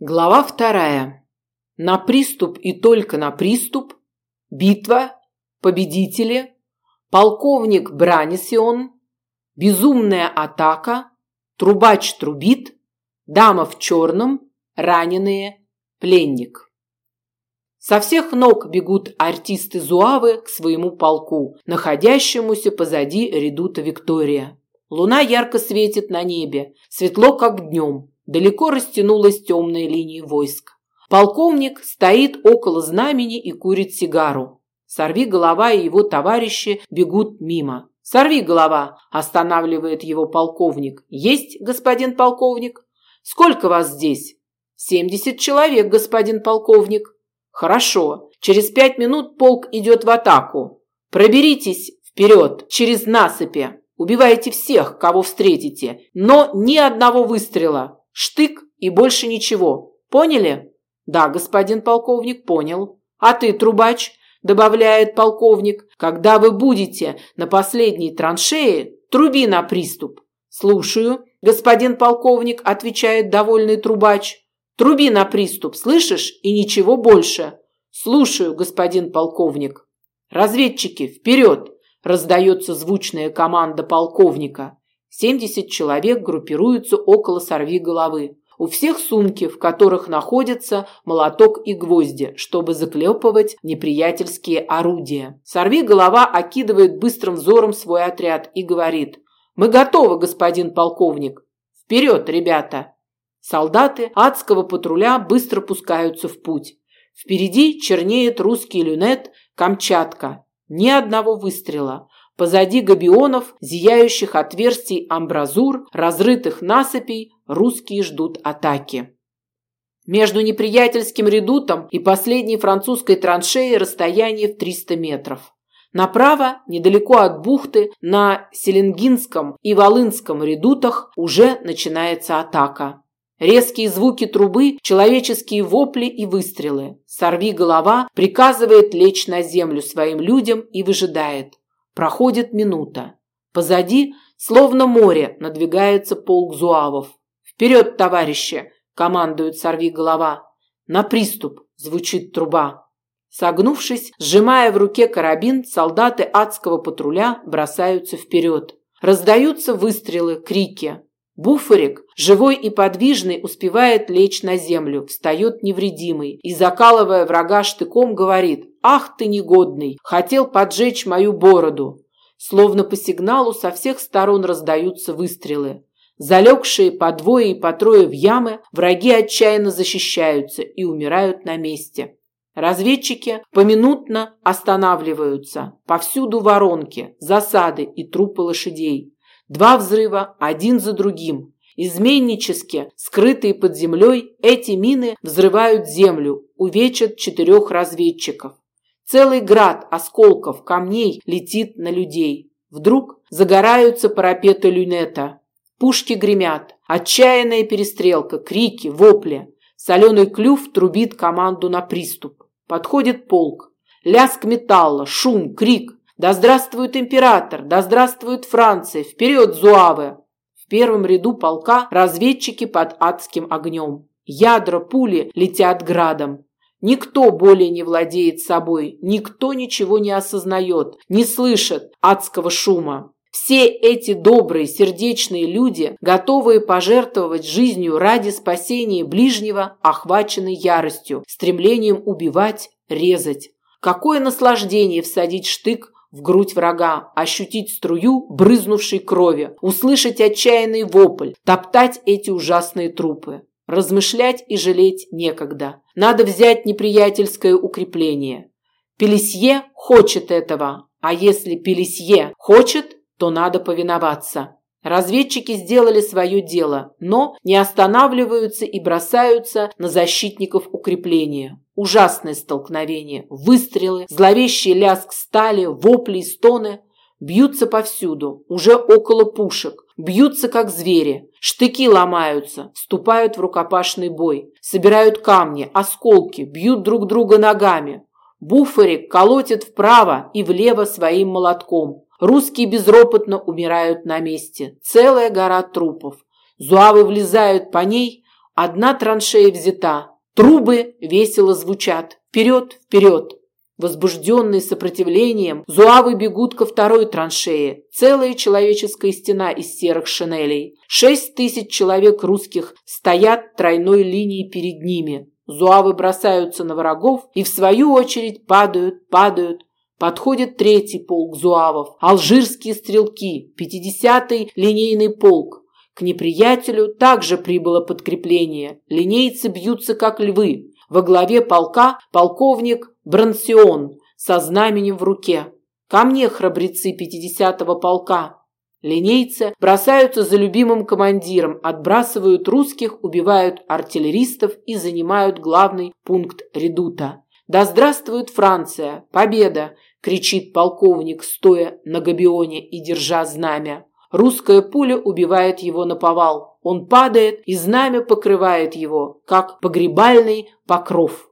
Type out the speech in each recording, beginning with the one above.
Глава вторая. На приступ и только на приступ. Битва. Победители. Полковник Бранисион. Безумная атака. Трубач трубит. Дама в черном. Раненые. Пленник. Со всех ног бегут артисты Зуавы к своему полку, находящемуся позади редута Виктория. Луна ярко светит на небе, светло как днем. Далеко растянулась темная линия войск. Полковник стоит около знамени и курит сигару. Сорви голова и его товарищи бегут мимо. Сорви голова, останавливает его полковник. Есть, господин полковник? Сколько вас здесь? Семьдесят человек, господин полковник. Хорошо. Через пять минут полк идет в атаку. Проберитесь вперед через насыпи. Убивайте всех, кого встретите, но ни одного выстрела. Штык и больше ничего. Поняли? Да, господин полковник, понял. А ты, трубач, добавляет полковник, когда вы будете на последней траншее, труби на приступ. Слушаю, господин полковник, отвечает довольный трубач. Труби на приступ, слышишь? И ничего больше. Слушаю, господин полковник. Разведчики, вперед! Раздается звучная команда полковника. 70 человек группируются около сорви головы. У всех сумки, в которых находятся молоток и гвозди, чтобы заклепывать неприятельские орудия. Сорви голова окидывает быстрым взором свой отряд и говорит «Мы готовы, господин полковник! Вперед, ребята!» Солдаты адского патруля быстро пускаются в путь. Впереди чернеет русский люнет «Камчатка». Ни одного выстрела. Позади габионов, зияющих отверстий амбразур, разрытых насыпей, русские ждут атаки. Между неприятельским редутом и последней французской траншеей расстояние в 300 метров. Направо, недалеко от бухты, на Селенгинском и Волынском редутах уже начинается атака. Резкие звуки трубы, человеческие вопли и выстрелы. Сорви голова приказывает лечь на землю своим людям и выжидает. Проходит минута. Позади, словно море, надвигается полк зуавов. «Вперед, товарищи!» – командует сорви голова. «На приступ!» – звучит труба. Согнувшись, сжимая в руке карабин, солдаты адского патруля бросаются вперед. Раздаются выстрелы, крики. Буфарик, живой и подвижный, успевает лечь на землю, встает невредимый и, закалывая врага штыком, говорит «Ах ты негодный! Хотел поджечь мою бороду!» Словно по сигналу со всех сторон раздаются выстрелы. Залегшие по двое и по трое в ямы, враги отчаянно защищаются и умирают на месте. Разведчики поминутно останавливаются. Повсюду воронки, засады и трупы лошадей. Два взрыва, один за другим. Изменнически, скрытые под землей, эти мины взрывают землю, увечат четырех разведчиков. Целый град осколков, камней летит на людей. Вдруг загораются парапеты люнета. Пушки гремят. Отчаянная перестрелка, крики, вопли. Соленый клюв трубит команду на приступ. Подходит полк. Лязг металла, шум, крик. Да здравствует император! Да здравствует Франция! Вперед, зуавы! В первом ряду полка разведчики под адским огнем. Ядра, пули летят градом. Никто более не владеет собой, никто ничего не осознает, не слышит адского шума. Все эти добрые, сердечные люди, готовые пожертвовать жизнью ради спасения ближнего, охвачены яростью, стремлением убивать, резать. Какое наслаждение всадить штык в грудь врага, ощутить струю брызнувшей крови, услышать отчаянный вопль, топтать эти ужасные трупы. Размышлять и жалеть некогда. Надо взять неприятельское укрепление. Пелесье хочет этого, а если Пелесье хочет, то надо повиноваться. Разведчики сделали свое дело, но не останавливаются и бросаются на защитников укрепления. Ужасное столкновение. Выстрелы, зловещий лязг стали, вопли и стоны. Бьются повсюду, уже около пушек. Бьются, как звери. Штыки ломаются, вступают в рукопашный бой. Собирают камни, осколки, бьют друг друга ногами. Буфарик колотит вправо и влево своим молотком. Русские безропотно умирают на месте. Целая гора трупов. Зуавы влезают по ней, Одна траншея взята. Трубы весело звучат. Вперед, вперед. Возбужденные сопротивлением, зуавы бегут ко второй траншее. Целая человеческая стена из серых шинелей. Шесть тысяч человек русских стоят тройной линией перед ними. Зуавы бросаются на врагов и в свою очередь падают, падают. Подходит третий полк зуавов, алжирские стрелки, пятидесятый линейный полк. К неприятелю также прибыло подкрепление. Линейцы бьются как львы. Во главе полка полковник Брансион со знаменем в руке. Ко мне, храбрецы пятидесятого полка. Линейцы бросаются за любимым командиром, отбрасывают русских, убивают артиллеристов и занимают главный пункт редута. Да здравствует Франция! Победа! Кричит полковник, стоя на габионе и держа знамя. Русская пуля убивает его на повал. Он падает, и знамя покрывает его, как погребальный покров.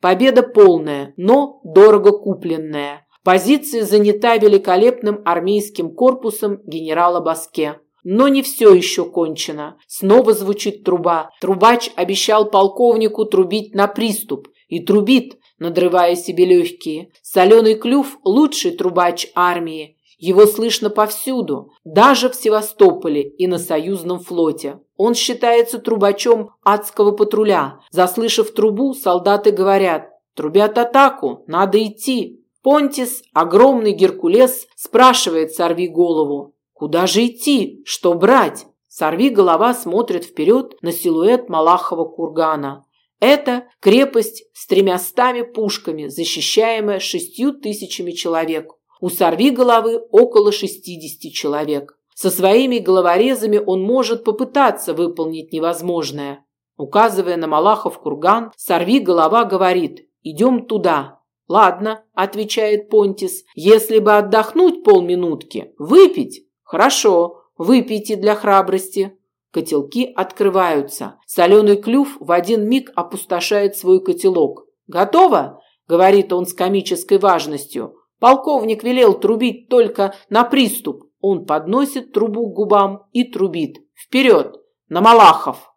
Победа полная, но дорого купленная. Позиция занята великолепным армейским корпусом генерала Баске. Но не все еще кончено. Снова звучит труба. Трубач обещал полковнику трубить на приступ. И трубит, надрывая себе легкие. Соленый клюв – лучший трубач армии. Его слышно повсюду, даже в Севастополе и на союзном флоте. Он считается трубачом адского патруля. Заслышав трубу, солдаты говорят «Трубят атаку, надо идти». Понтис, огромный Геркулес, спрашивает сорви голову «Куда же идти? Что брать?» Сорви голова смотрит вперед на силуэт Малахова кургана. Это крепость с тремястами пушками, защищаемая шестью тысячами человек. У сорви головы около 60 человек. Со своими головорезами он может попытаться выполнить невозможное. Указывая на Малахов курган, сорви голова говорит «Идем туда». «Ладно», – отвечает Понтис, – «если бы отдохнуть полминутки, выпить». «Хорошо, выпейте для храбрости». Котелки открываются. Соленый клюв в один миг опустошает свой котелок. «Готово?» – говорит он с комической важностью. Полковник велел трубить только на приступ. Он подносит трубу к губам и трубит. Вперед! На Малахов!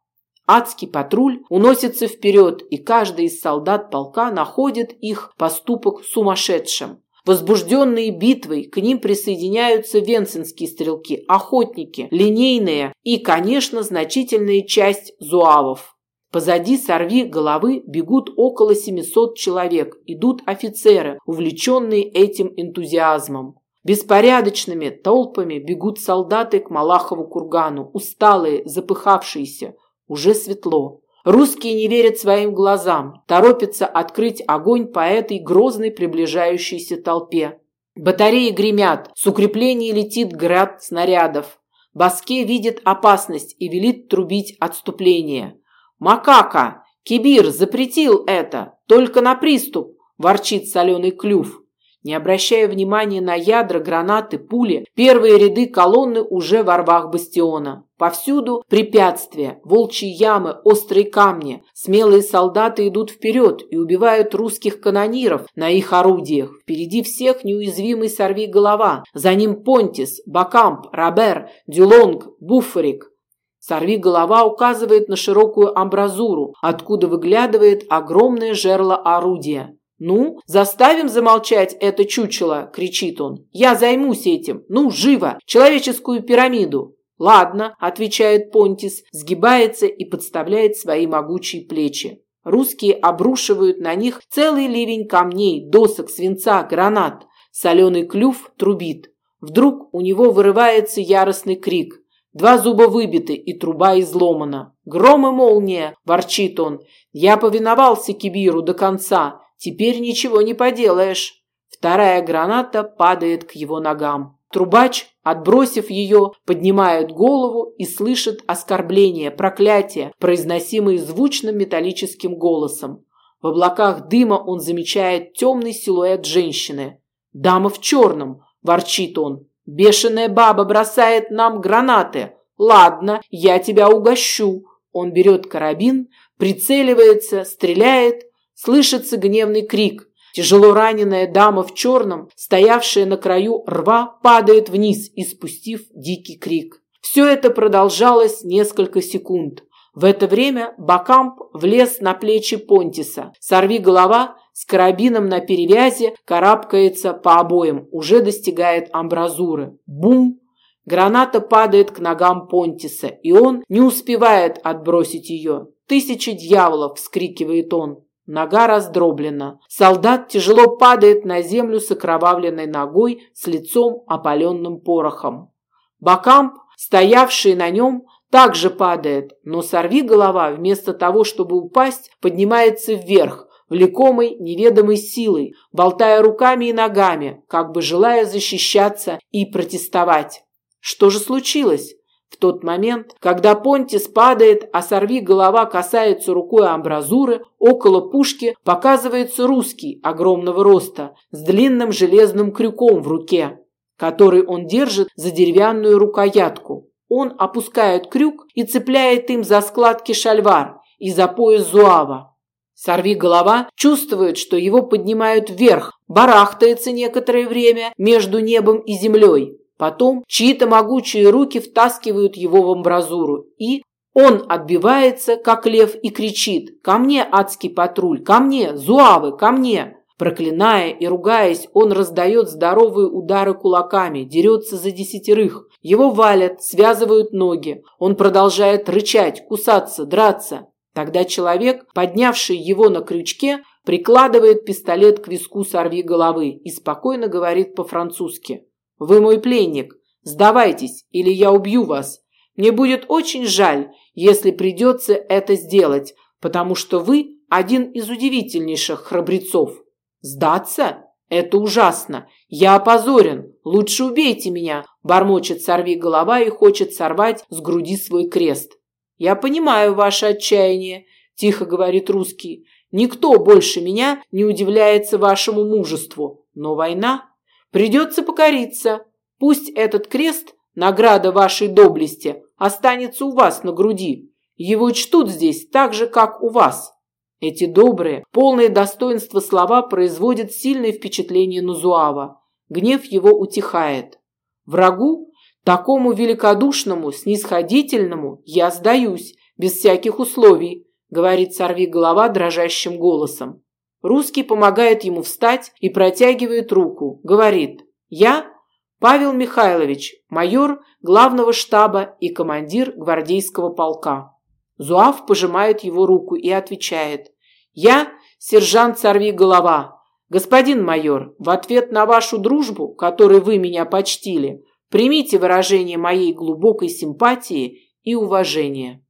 Адский патруль уносится вперед, и каждый из солдат полка находит их поступок сумасшедшим. Возбужденные битвой к ним присоединяются венцинские стрелки, охотники, линейные и, конечно, значительная часть зуавов. Позади сорви головы бегут около 700 человек, идут офицеры, увлеченные этим энтузиазмом. Беспорядочными толпами бегут солдаты к Малахову кургану, усталые, запыхавшиеся. Уже светло. Русские не верят своим глазам, торопятся открыть огонь по этой грозной приближающейся толпе. Батареи гремят, с укреплений летит град снарядов. Баске видит опасность и велит трубить отступление. «Макака! Кибир запретил это! Только на приступ!» – ворчит соленый клюв. Не обращая внимания на ядра, гранаты, пули, первые ряды колонны уже во рвах бастиона. Повсюду препятствия, волчьи ямы, острые камни. Смелые солдаты идут вперед и убивают русских канониров на их орудиях. Впереди всех неуязвимый сорви голова. За ним Понтис, Бакамп, Робер, Дюлонг, Буфферик. Сорви голова указывает на широкую амбразуру, откуда выглядывает огромное жерло орудия. «Ну, заставим замолчать это чучело!» – кричит он. «Я займусь этим! Ну, живо! Человеческую пирамиду!» «Ладно», – отвечает Понтис, сгибается и подставляет свои могучие плечи. Русские обрушивают на них целый ливень камней, досок, свинца, гранат. Соленый клюв трубит. Вдруг у него вырывается яростный крик. Два зуба выбиты и труба изломана. Гром и молния, ворчит он. Я повиновался Кибиру до конца. Теперь ничего не поделаешь. Вторая граната падает к его ногам. Трубач, отбросив ее, поднимает голову и слышит оскорбление, проклятие, произносимые звучным металлическим голосом. В облаках дыма он замечает темный силуэт женщины. «Дама в черном!» – ворчит он. Бешеная баба бросает нам гранаты. Ладно, я тебя угощу. Он берет карабин, прицеливается, стреляет. Слышится гневный крик. Тяжело раненая дама в черном, стоявшая на краю рва, падает вниз, испустив дикий крик. Все это продолжалось несколько секунд. В это время Бакамп влез на плечи Понтиса. Сорви голова с карабином на перевязи карабкается по обоям, уже достигает амбразуры. Бум! Граната падает к ногам Понтиса, и он не успевает отбросить ее. «Тысячи дьяволов!» – вскрикивает он. Нога раздроблена. Солдат тяжело падает на землю с окровавленной ногой, с лицом опаленным порохом. Бакамп, стоявший на нем, также падает, но сорви голова, вместо того, чтобы упасть, поднимается вверх, влекомой неведомой силой, болтая руками и ногами, как бы желая защищаться и протестовать. Что же случилось? Тот момент, когда Понтис падает, а сорви голова касается рукой амбразуры, около пушки показывается русский огромного роста с длинным железным крюком в руке, который он держит за деревянную рукоятку. Он опускает крюк и цепляет им за складки шальвар и за пояс зуава. Сорви голова чувствует, что его поднимают вверх, барахтается некоторое время между небом и землей. Потом чьи-то могучие руки втаскивают его в амбразуру, и он отбивается, как лев, и кричит «Ко мне, адский патруль! Ко мне! Зуавы! Ко мне!» Проклиная и ругаясь, он раздает здоровые удары кулаками, дерется за десятерых. Его валят, связывают ноги. Он продолжает рычать, кусаться, драться. Тогда человек, поднявший его на крючке, прикладывает пистолет к виску сорви головы и спокойно говорит по-французски. «Вы мой пленник. Сдавайтесь, или я убью вас. Мне будет очень жаль, если придется это сделать, потому что вы один из удивительнейших храбрецов». «Сдаться? Это ужасно! Я опозорен! Лучше убейте меня!» Бормочет сорви голова и хочет сорвать с груди свой крест. «Я понимаю ваше отчаяние», – тихо говорит русский. «Никто больше меня не удивляется вашему мужеству. Но война? Придется покориться. Пусть этот крест, награда вашей доблести, останется у вас на груди. Его чтут здесь так же, как у вас. Эти добрые, полные достоинства слова производят сильное впечатление на Зуава. Гнев его утихает. Врагу, такому великодушному, снисходительному, я сдаюсь, без всяких условий, говорит сорви голова дрожащим голосом. Русский помогает ему встать и протягивает руку. Говорит, я Павел Михайлович, майор главного штаба и командир гвардейского полка. Зуав пожимает его руку и отвечает. «Я сержант Сорви Голова. Господин майор, в ответ на вашу дружбу, которой вы меня почтили, примите выражение моей глубокой симпатии и уважения».